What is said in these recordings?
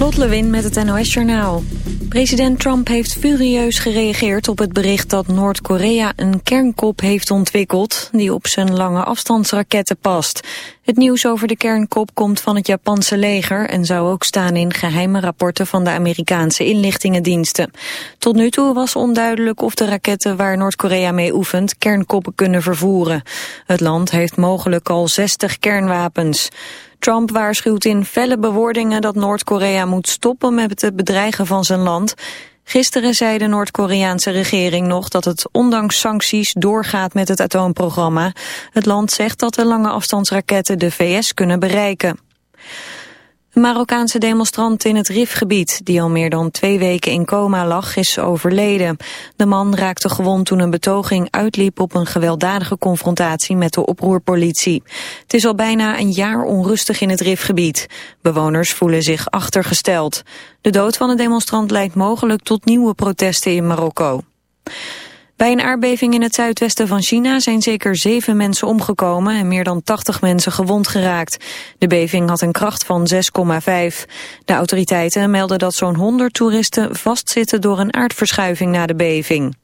Lot Lewin met het NOS Journaal. President Trump heeft furieus gereageerd op het bericht dat Noord-Korea een kernkop heeft ontwikkeld die op zijn lange afstandsraketten past. Het nieuws over de kernkop komt van het Japanse leger en zou ook staan in geheime rapporten van de Amerikaanse inlichtingendiensten. Tot nu toe was onduidelijk of de raketten waar Noord-Korea mee oefent kernkoppen kunnen vervoeren. Het land heeft mogelijk al 60 kernwapens. Trump waarschuwt in felle bewoordingen dat Noord-Korea moet stoppen met het bedreigen van zijn land. Gisteren zei de Noord-Koreaanse regering nog dat het ondanks sancties doorgaat met het atoomprogramma. Het land zegt dat de lange afstandsraketten de VS kunnen bereiken. Marokkaanse demonstrant in het Rifgebied, die al meer dan twee weken in coma lag, is overleden. De man raakte gewond toen een betoging uitliep op een gewelddadige confrontatie met de oproerpolitie. Het is al bijna een jaar onrustig in het Rifgebied. Bewoners voelen zich achtergesteld. De dood van de demonstrant leidt mogelijk tot nieuwe protesten in Marokko. Bij een aardbeving in het zuidwesten van China zijn zeker zeven mensen omgekomen en meer dan 80 mensen gewond geraakt. De beving had een kracht van 6,5. De autoriteiten melden dat zo'n 100 toeristen vastzitten door een aardverschuiving na de beving.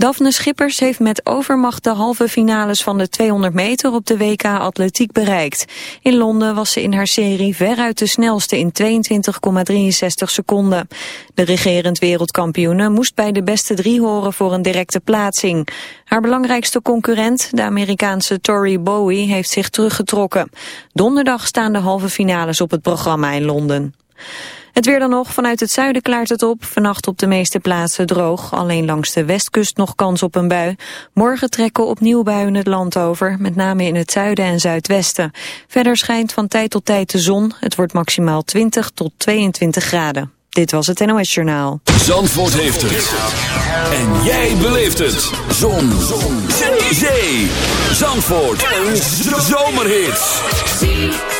Daphne Schippers heeft met overmacht de halve finales van de 200 meter op de WK Atletiek bereikt. In Londen was ze in haar serie veruit de snelste in 22,63 seconden. De regerend wereldkampioene moest bij de beste drie horen voor een directe plaatsing. Haar belangrijkste concurrent, de Amerikaanse Tori Bowie, heeft zich teruggetrokken. Donderdag staan de halve finales op het programma in Londen. Het weer dan nog. Vanuit het zuiden klaart het op. Vannacht op de meeste plaatsen droog. Alleen langs de westkust nog kans op een bui. Morgen trekken opnieuw buien het land over. Met name in het zuiden en zuidwesten. Verder schijnt van tijd tot tijd de zon. Het wordt maximaal 20 tot 22 graden. Dit was het NOS Journaal. Zandvoort heeft het. En jij beleeft het. Zon. zon. Zee. Zandvoort. Een zomerhit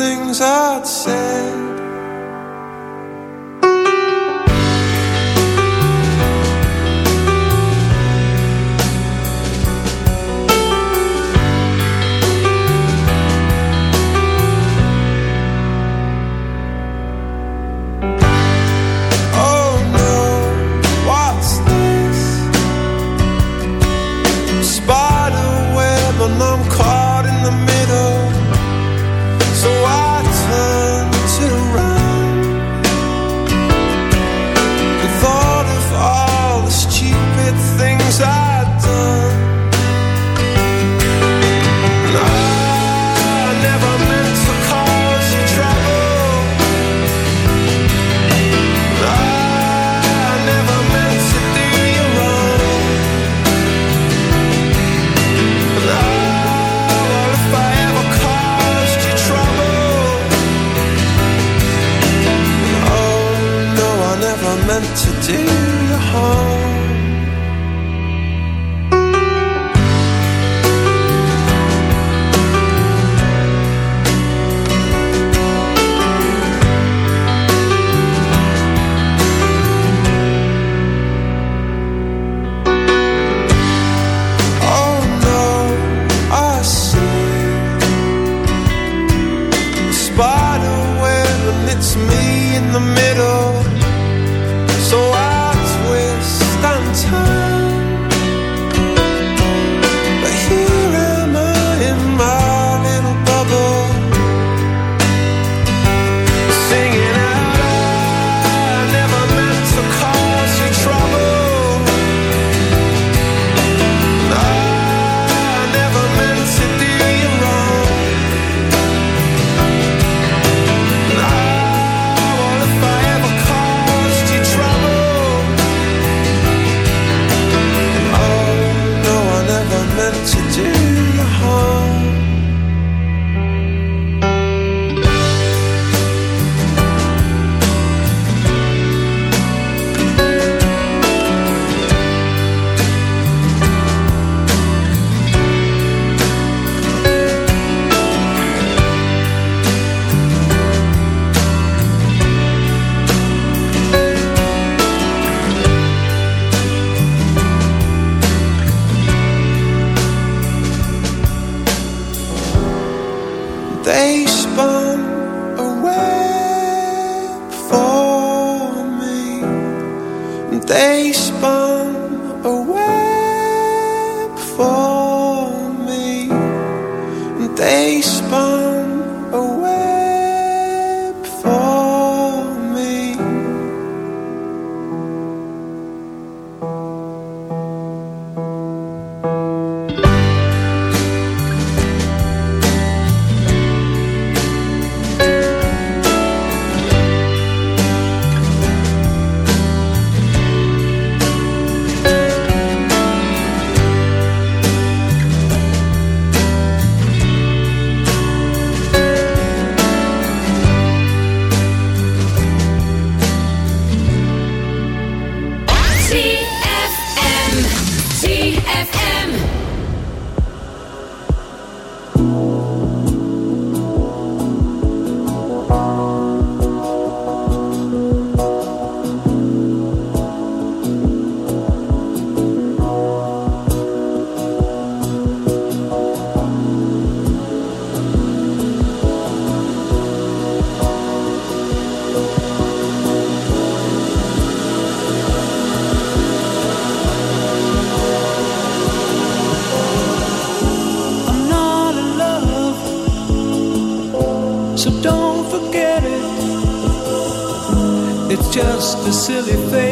things I'd said just a silly thing.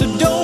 So don't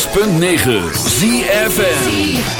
106.9 ZFN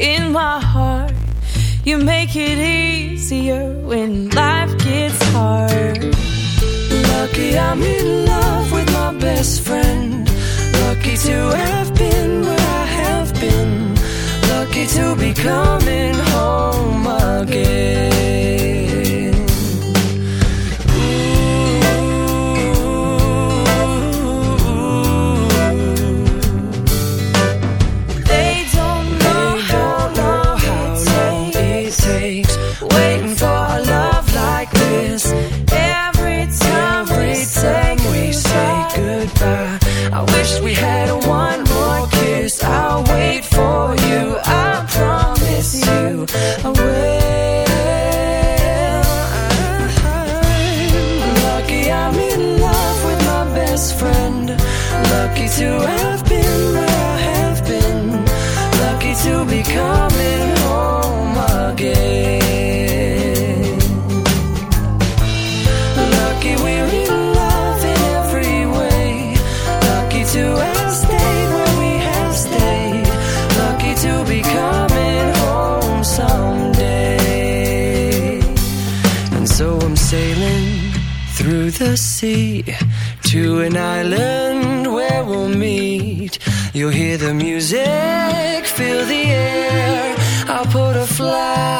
in my heart. You make it easier when life gets hard. Lucky I'm in love with my best friend. Lucky to have been where I have been. Lucky to be coming home again. Hear the music, feel the air. I'll put a fly.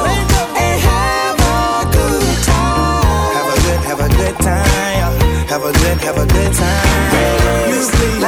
have a good time. You've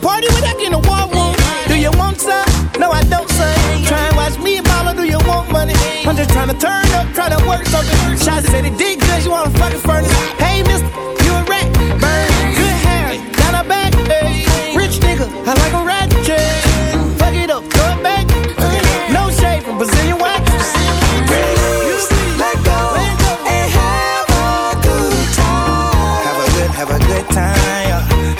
party with that in a war room. Do you want some? No, I don't, son. Try and watch me and mama, do you want money? I'm just trying to turn up, try to work something. Shots said he did good, you wanna fucking furnace. Hey, mister.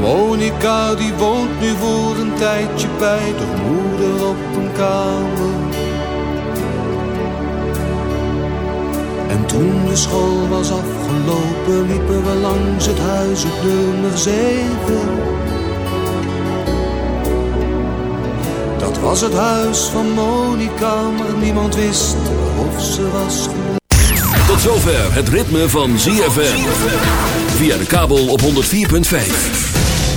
Monica die woont nu voor een tijdje bij de moeder op een kamer. En toen de school was afgelopen liepen we langs het huis op nummer zeven. Dat was het huis van Monica, maar niemand wist of ze was. Tot zover het ritme van ZFM. Via de kabel op 104.5.